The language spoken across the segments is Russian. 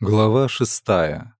Глава шестая.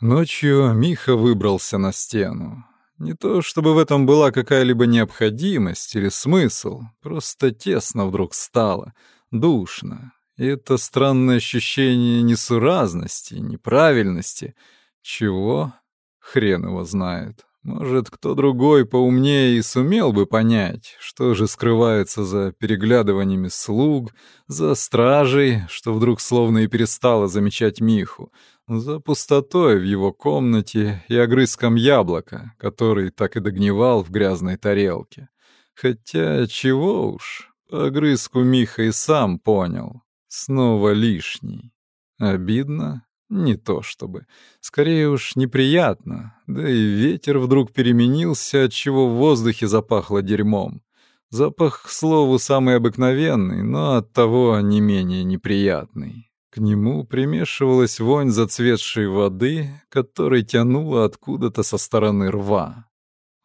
Ночью Миха выбрался на стену. Не то чтобы в этом была какая-либо необходимость или смысл, просто тесно вдруг стало, душно. И это странное ощущение несуразности, неправильности. Чего? Хрен его знает. Может, кто другой поумнее и сумел бы понять, что же скрывается за переглядываниями слуг, за стражей, что вдруг словно и перестала замечать Миху, за пустотой в его комнате и огрызком яблока, который так и догнивал в грязной тарелке. Хотя чего уж, огрызку Миха и сам понял. Снова лишний. Обидно? Не то чтобы. Скорее уж неприятно. Да и ветер вдруг переменился, отчего в воздухе запахло дерьмом. Запах, к слову, самый обыкновенный, но оттого не менее неприятный. К нему примешивалась вонь зацветшей воды, которой тянуло откуда-то со стороны рва.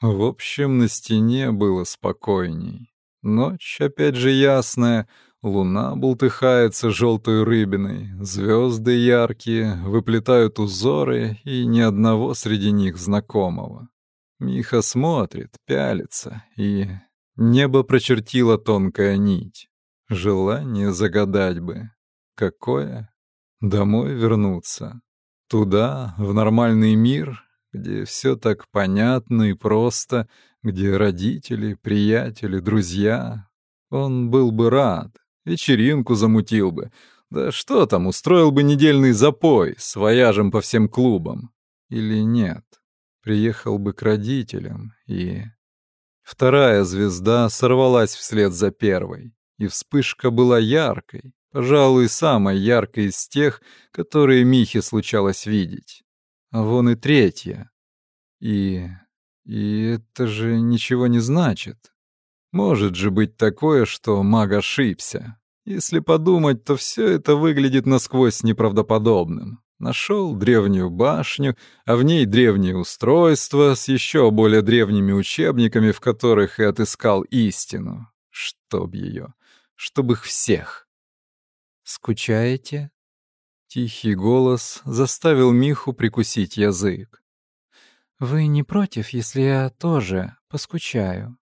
В общем, на стене было спокойней. Ночь, опять же, ясная — Луна бултыхается желтой рыбиной, звезды яркие, выплетают узоры, и ни одного среди них знакомого. Миха смотрит, пялится, и небо прочертила тонкая нить. Желание загадать бы. Какое? Домой вернуться. Туда, в нормальный мир, где все так понятно и просто, где родители, приятели, друзья. Он был бы рад, вечеринку замутил бы. Да что там, устроил бы недельный запой с вояжем по всем клубам. Или нет, приехал бы к родителям и... Вторая звезда сорвалась вслед за первой, и вспышка была яркой, пожалуй, самой яркой из тех, которые Михе случалось видеть. А вон и третья. И... и это же ничего не значит. Может же быть такое, что маг ошибся. Если подумать, то все это выглядит насквозь неправдоподобным. Нашел древнюю башню, а в ней древнее устройство с еще более древними учебниками, в которых и отыскал истину. Чтоб ее, чтоб их всех. «Скучаете?» Тихий голос заставил Миху прикусить язык. «Вы не против, если я тоже поскучаю?»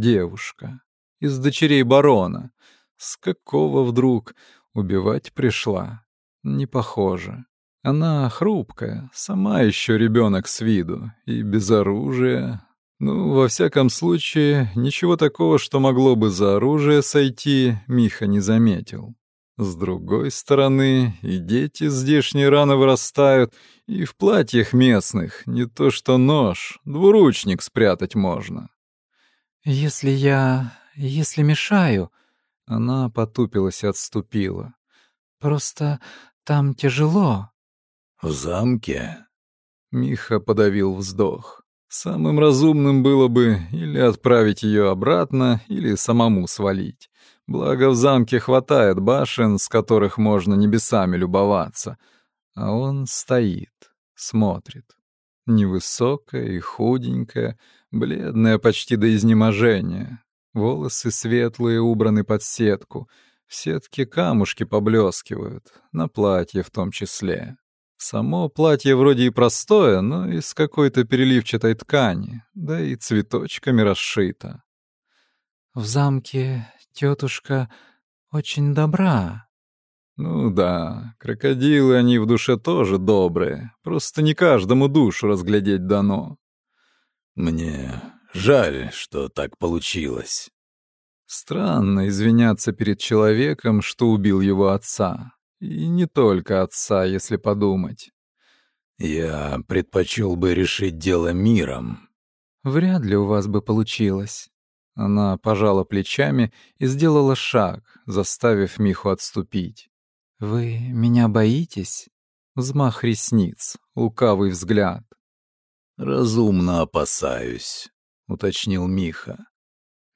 Девушка. Из дочерей барона. С какого вдруг убивать пришла? Не похоже. Она хрупкая, сама еще ребенок с виду, и без оружия. Ну, во всяком случае, ничего такого, что могло бы за оружие сойти, Миха не заметил. С другой стороны, и дети здешние рано вырастают, и в платьях местных не то что нож, двуручник спрятать можно. «Если я... если мешаю...» Она потупилась и отступила. «Просто там тяжело». «В замке?» Миха подавил вздох. Самым разумным было бы или отправить ее обратно, или самому свалить. Благо в замке хватает башен, с которых можно небесами любоваться. А он стоит, смотрит. Невысокая и худенькая, бледная почти до изнеможения. Волосы светлые убраны под сетку. В сетке камушки поблескивают, на платье в том числе. Само платье вроде и простое, но из какой-то переливчатой ткани, да и цветочками расшито. «В замке тетушка очень добра», ну да, крокодилы они в душе тоже добрые, просто не каждому душу разглядеть дано. Мне жаль, что так получилось. Странно извиняться перед человеком, что убил его отца. И не только отца, если подумать. Я предпочел бы решить дело миром. Вряд ли у вас бы получилось. Она пожала плечами и сделала шаг, заставив Миху отступить. «Вы меня боитесь?» Взмах ресниц, лукавый взгляд. «Разумно опасаюсь», — уточнил Миха.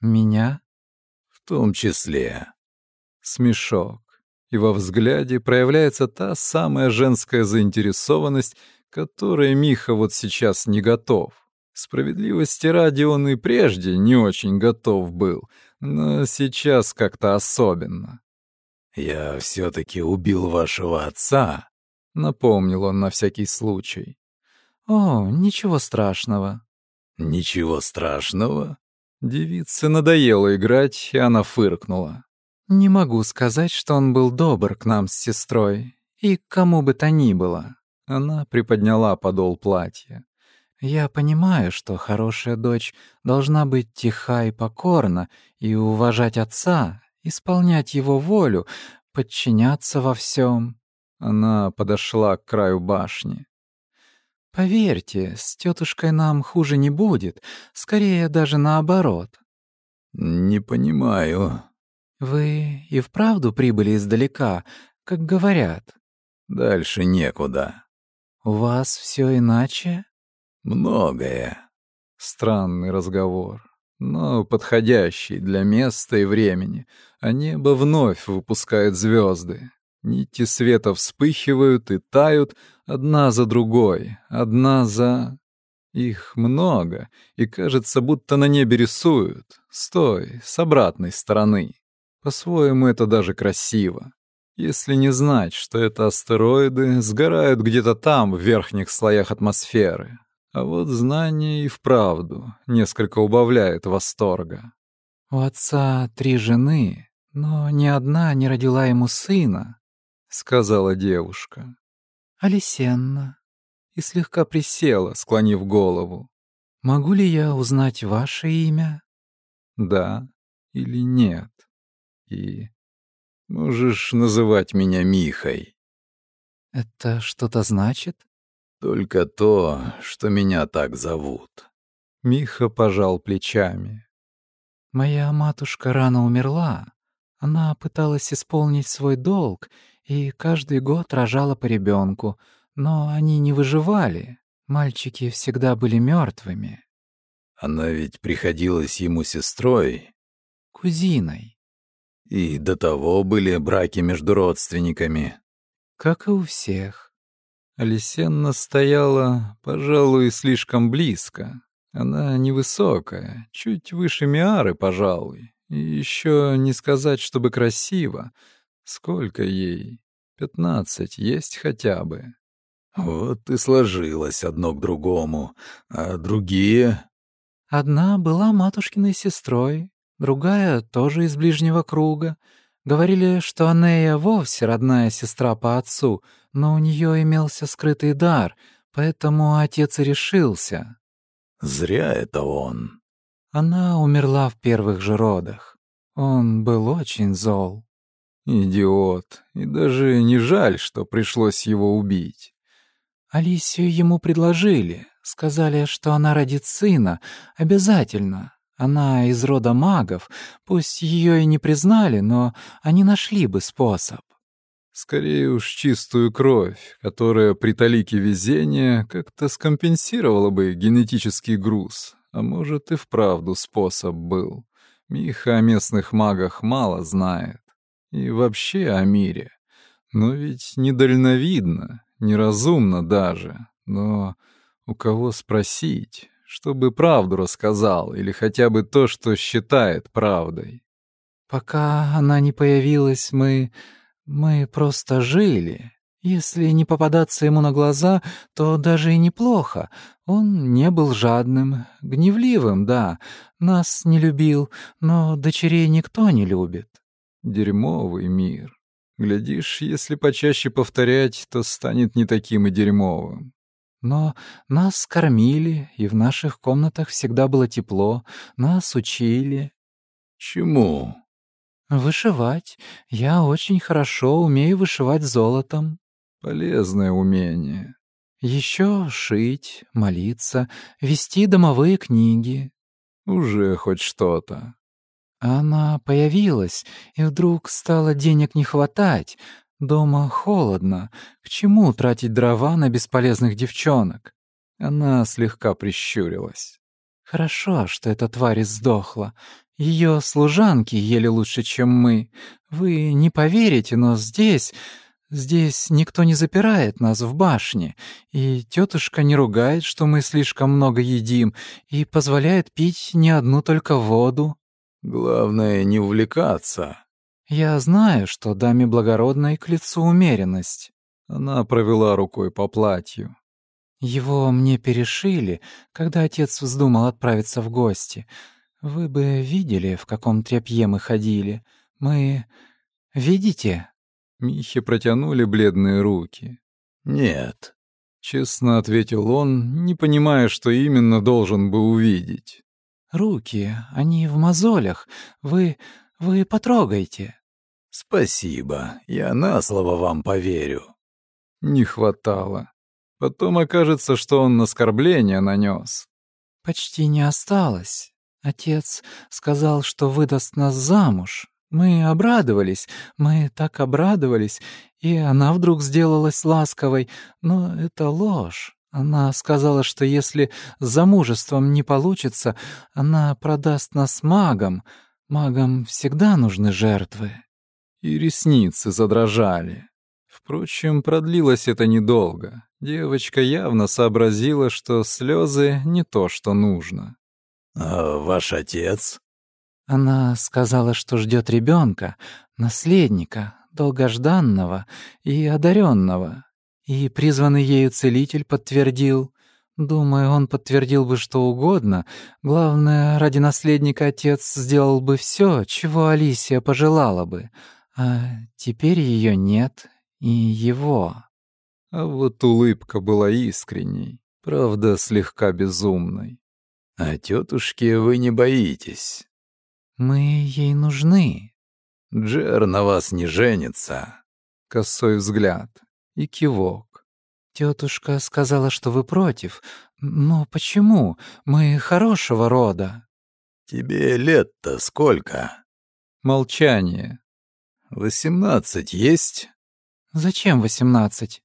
«Меня?» «В том числе». Смешок. И во взгляде проявляется та самая женская заинтересованность, которой Миха вот сейчас не готов. Справедливости ради он и прежде не очень готов был, но сейчас как-то особенно. Я все-таки убил вашего отца», — напомнил он на всякий случай. «О, ничего страшного». «Ничего страшного?» Девице надоело играть, и она фыркнула. «Не могу сказать, что он был добр к нам с сестрой, и к кому бы то ни было». Она приподняла подол платья. «Я понимаю, что хорошая дочь должна быть тиха и покорна, и уважать отца, исполнять его волю, подчиняться во всем. Она подошла к краю башни. Поверьте, с тетушкой нам хуже не будет, скорее даже наоборот. Не понимаю. Вы и вправду прибыли издалека, как говорят. Дальше некуда. У вас все иначе? Многое. Странный разговор, но подходящий для места и времени, а небо вновь выпускает звезды. Нити света вспыхивают и тают одна за другой, одна за... Их много, и кажется, будто на небе рисуют, с той, с обратной стороны. По-своему это даже красиво. Если не знать, что это астероиды сгорают где-то там, в верхних слоях атмосферы. А вот знание и вправду несколько убавляет восторга. У отца три жены, но ни одна не родила ему сына, — сказала девушка. «Алисенна». И слегка присела, склонив голову. «Могу ли я узнать ваше имя?» «Да или нет?» И можешь называть меня Михой. «Это что-то значит?» «Только то, что меня так зовут». Миха пожал плечами. «Моя матушка рано умерла. Она пыталась исполнить свой долг и каждый год рожала по ребенку, но они не выживали. Мальчики всегда были мертвыми. Она ведь приходилась ему сестрой. Кузиной. И до того были браки между родственниками. Как и у всех. Алисенна стояла, пожалуй, слишком близко. Она невысокая, чуть выше Миары, пожалуй. И еще не сказать, чтобы красиво. Сколько ей? Пятнадцать есть хотя бы. Вот и сложилось одно к другому. А другие? Одна была матушкиной сестрой, другая тоже из ближнего круга. Говорили, что Анея вовсе родная сестра по отцу, но у нее имелся скрытый дар, поэтому отец и решился. Зря это он. Она умерла в первых же родах. Он был очень зол. Идиот. И даже не жаль, что пришлось его убить. Алисию ему предложили. Сказали, что она родит сына. Обязательно. Она из рода магов. Пусть ее и не признали, но они нашли бы способ. Скорее уж чистую кровь, которая при талике везения как-то скомпенсировала бы генетический груз. А может, и вправду способ был. Миха о местных магах мало знает и вообще о мире. Но ведь недальновидно, неразумно даже. Но у кого спросить, чтобы правду рассказал, или хотя бы то, что считает правдой? Пока она не появилась, мы... мы просто жили. Если не попадаться ему на глаза, то даже и неплохо. Он не был жадным, гневливым, да, нас не любил, но дочерей никто не любит. Дерьмовый мир. Глядишь, если почаще повторять, то станет не таким и дерьмовым. Но нас кормили, и в наших комнатах всегда было тепло, нас учили. Чему? Вышивать. Я очень хорошо умею вышивать золотом. Полезное умение. Еще шить, молиться, вести домовые книги. Уже хоть что-то. Она появилась, и вдруг стало денег не хватать. Дома холодно. К чему тратить дрова на бесполезных девчонок? Она слегка прищурилась. Хорошо, что эта тварь сдохла. Ее служанки ели лучше, чем мы. Вы не поверите, но здесь... Здесь никто не запирает нас в башне, и тетушка не ругает, что мы слишком много едим, и позволяет пить не одну только воду. Главное, не увлекаться. Я знаю, что даме благородной к лицу умеренность. Она провела рукой по платью. Его мне перешили, когда отец вздумал отправиться в гости. Вы бы видели, в каком тряпье мы ходили. Мы... Видите?» Михе протянули бледные руки. «Нет», — честно ответил он, не понимая, что именно должен бы увидеть. «Руки, они в мозолях. Вы... вы потрогайте». «Спасибо, я на слово вам поверю». Не хватало. Потом окажется, что он оскорбление нанес. «Почти не осталось. Отец сказал, что выдаст нас замуж. Мы обрадовались, мы так обрадовались, и она вдруг сделалась ласковой, но это ложь. Она сказала, что если с замужеством не получится, она продаст нас магам. Магам всегда нужны жертвы. И ресницы задрожали. Впрочем, продлилось это недолго. Девочка явно сообразила, что слезы не то, что нужно. «А ваш отец?» Она сказала, что ждет ребенка, наследника, долгожданного и одаренного. И призванный ею целитель подтвердил. Думаю, он подтвердил бы что угодно. Главное, ради наследника отец сделал бы все, чего Алисия пожелала бы. А теперь ее нет, и его. А вот улыбка была искренней, правда, слегка безумной. «А тетушки вы не боитесь?» «Мы ей нужны». «Джер на вас не женится». Косой взгляд и кивок. Тетушка сказала, что вы против. Но почему? Мы хорошего рода». «Тебе лет-то сколько?» Молчание. «Восемнадцать есть?» «Зачем восемнадцать?»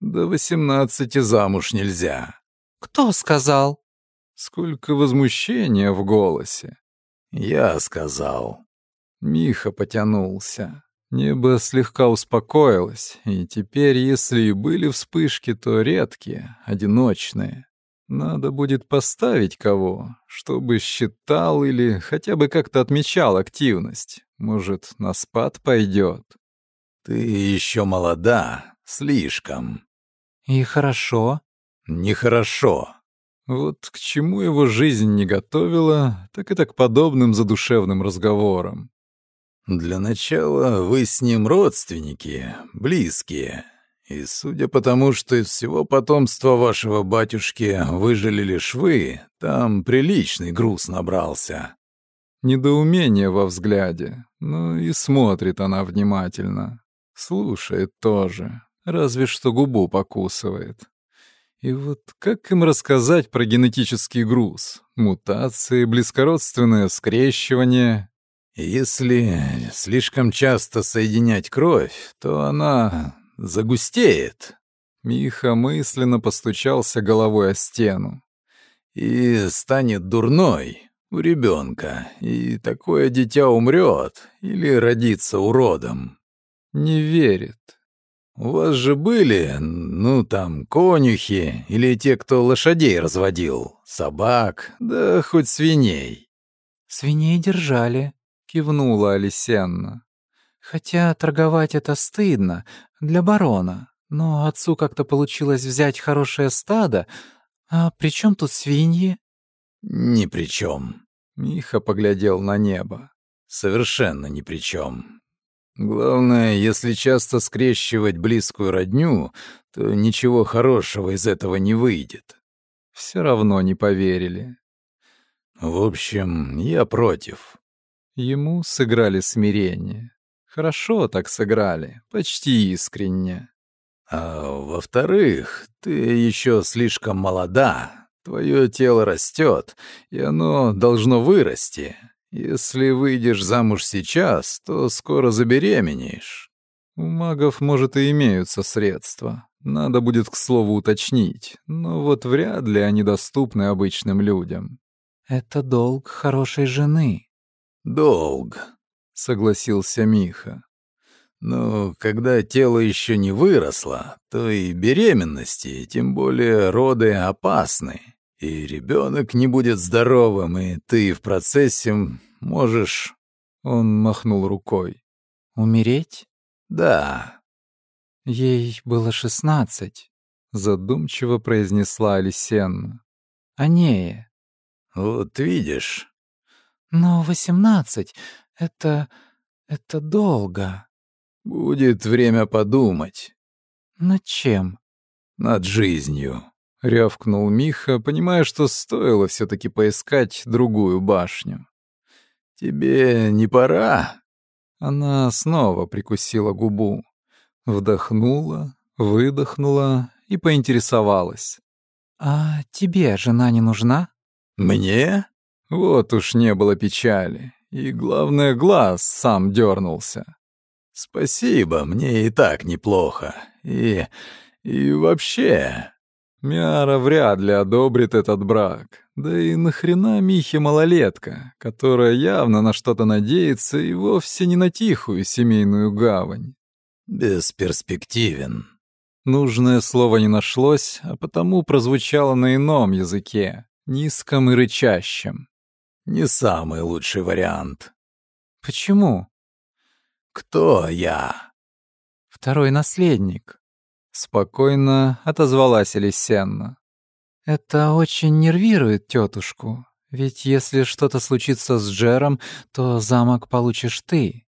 «До восемнадцати замуж нельзя». «Кто сказал?» Сколько возмущения в голосе. «Я сказал». Миха потянулся. Небо слегка успокоилось, и теперь, если и были вспышки, то редкие, одиночные. Надо будет поставить кого, чтобы считал или хотя бы как-то отмечал активность. Может, на спад пойдет. «Ты еще молода, слишком». «И хорошо?» «Нехорошо». Вот к чему его жизнь не готовила, так это к подобным задушевным разговорам. «Для начала вы с ним родственники, близкие. И судя по тому, что из всего потомства вашего батюшки выжили лишь вы, там приличный груз набрался». Недоумение во взгляде, но и смотрит она внимательно. Слушает тоже, разве что губу покусывает. И вот как им рассказать про генетический груз? Мутации, близкородственное скрещивание. Если слишком часто соединять кровь, то она загустеет. Миха мысленно постучался головой о стену. И станет дурной у ребенка, и такое дитя умрет или родится уродом. Не верит. У вас же были, ну, там, конюхи или те, кто лошадей разводил, собак, да хоть свиней. Свиней держали, кивнула Алисенна. Хотя торговать это стыдно для барона, но отцу как-то получилось взять хорошее стадо. А при чем тут свиньи? Ни при чем. Миха поглядел на небо. Совершенно ни при чем. Главное, если часто скрещивать близкую родню, то ничего хорошего из этого не выйдет. Все равно не поверили. В общем, я против. Ему сыграли смирение. Хорошо так сыграли, почти искренне. А во-вторых, ты еще слишком молода. Твое тело растет, и оно должно вырасти. Если выйдешь замуж сейчас, то скоро забеременеешь. У магов, может, и имеются средства. Надо будет, к слову, уточнить. Но вот вряд ли они доступны обычным людям. Это долг хорошей жены. Долг, согласился Миха. Но когда тело еще не выросло, то и беременности, тем более роды опасны. И ребенок не будет здоровым, и ты в процессе можешь...» Он махнул рукой. Умереть? Да. Ей было шестнадцать, задумчиво произнесла Алисенна. Анея. Вот видишь. Но восемнадцать — это... это долго. Будет время подумать. Над чем? Над жизнью. Рявкнул Миха, понимая, что стоило все таки поискать другую башню. «Тебе не пора?» Она снова прикусила губу, вдохнула, выдохнула и поинтересовалась. «А тебе жена не нужна?» «Мне?» Вот уж не было печали. И, главное, глаз сам дернулся. «Спасибо, мне и так неплохо. И... и вообще...» Мяра вряд ли одобрит этот брак. Да и нахрена Михе малолетка, которая явно на что-то надеется и вовсе не на тихую семейную гавань. Бесперспективен. Нужное слово не нашлось, а потому прозвучало на ином языке, низком и рычащем. Не самый лучший вариант. Почему? Кто я? Второй наследник. Спокойно отозвалась Элисенна. Это очень нервирует тетушку, ведь если что-то случится с Джером, то замок получишь ты.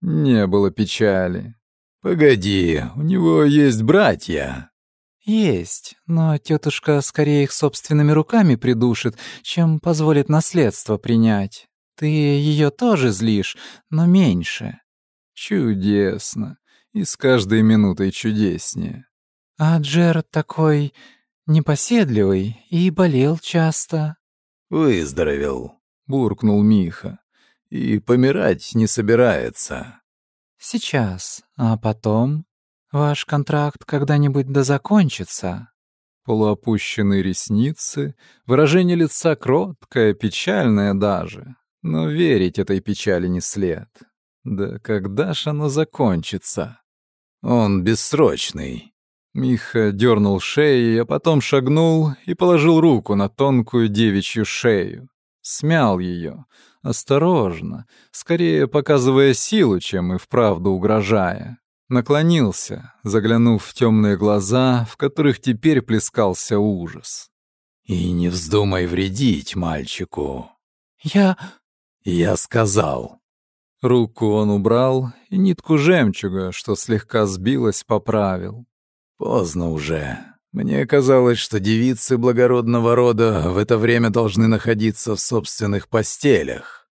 Не было печали. Погоди, у него есть братья. Есть, но тетушка скорее их собственными руками придушит, чем позволит наследство принять. Ты ее тоже злишь, но меньше. Чудесно и с каждой минутой чудеснее. А Джер такой непоседливый и болел часто. Выздоровел, буркнул Миха. И помирать не собирается. Сейчас, а потом ваш контракт когда-нибудь да закончится. Полуопущенные ресницы, выражение лица кроткое, печальное даже. Но верить этой печали не след. Да когда ж оно закончится? Он бессрочный. Миха дернул шеей, а потом шагнул и положил руку на тонкую девичью шею. Смял ее, осторожно, скорее показывая силу, чем и вправду угрожая. Наклонился, заглянув в темные глаза, в которых теперь плескался ужас. «И не вздумай вредить мальчику». «Я...» «Я сказал». Руку он убрал, и нитку жемчуга, что слегка сбилась, поправил. «Поздно уже. Мне казалось, что девицы благородного рода в это время должны находиться в собственных постелях».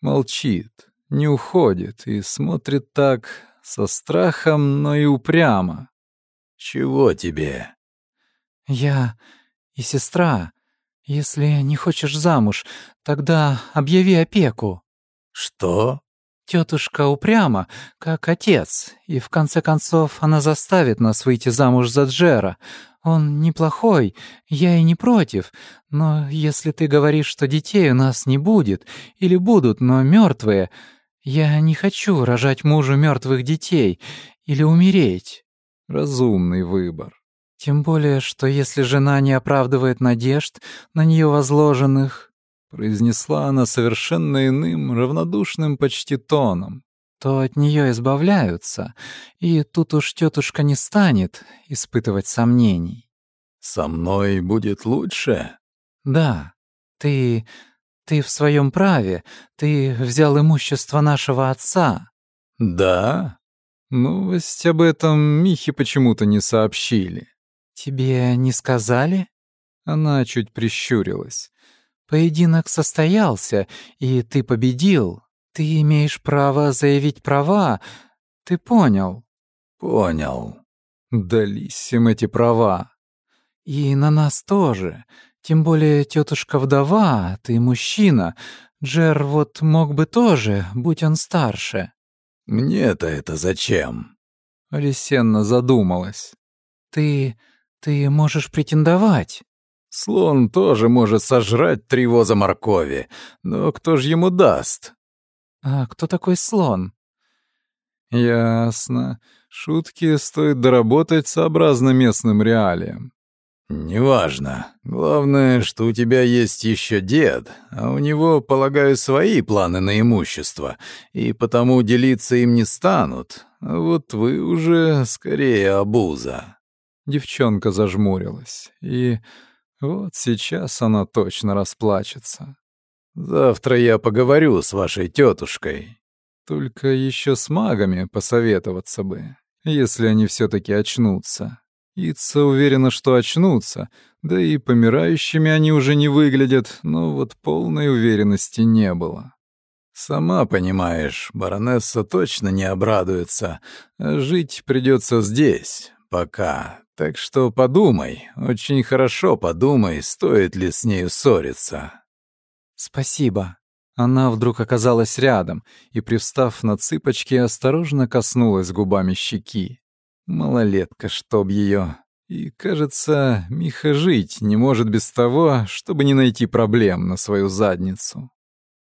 Молчит, не уходит и смотрит так, со страхом, но и упрямо. «Чего тебе?» «Я и сестра. Если не хочешь замуж, тогда объяви опеку». «Что?» Тетушка упряма, как отец, и в конце концов она заставит нас выйти замуж за Джера. Он неплохой, я и не против, но если ты говоришь, что детей у нас не будет, или будут, но мертвые, я не хочу рожать мужу мертвых детей или умереть. Разумный выбор. Тем более, что если жена не оправдывает надежд на нее возложенных, произнесла она совершенно иным, равнодушным почти тоном, то от нее избавляются, и тут уж тетушка не станет испытывать сомнений. «Со мной будет лучше?» «Да. Ты... ты в своем праве. Ты взял имущество нашего отца». «Да?» Новость об этом Михе почему-то не сообщили. «Тебе не сказали?» Она чуть прищурилась. Поединок состоялся, и ты победил. Ты имеешь право заявить права. Ты понял? Понял. Дались им эти права. И на нас тоже. Тем более тетушка вдова, ты мужчина. Джер вот мог бы тоже, будь он старше. Мне-то это зачем? Алисенна задумалась. Ты... ты можешь претендовать. Слон тоже может сожрать три воза моркови, но кто же ему даст? А кто такой слон? Ясно. Шутки стоит доработать сообразно местным реалиям. «Неважно. Главное, что у тебя есть еще дед, а у него, полагаю, свои планы на имущество, и потому делиться им не станут. А вот вы уже скорее обуза». Девчонка зажмурилась, и вот сейчас она точно расплачется. «Завтра я поговорю с вашей тетушкой». Только еще с магами посоветоваться бы, если они все таки очнутся. Ица уверена, что очнутся, да и помирающими они уже не выглядят, но вот полной уверенности не было. «Сама понимаешь, баронесса точно не обрадуется. Жить придется здесь, пока. Так что подумай, очень хорошо подумай, стоит ли с нею ссориться». «Спасибо». Она вдруг оказалась рядом и, привстав на цыпочки, осторожно коснулась губами щеки. Малолетка, чтоб ее. И, кажется, Миха жить не может без того, чтобы не найти проблем на свою задницу.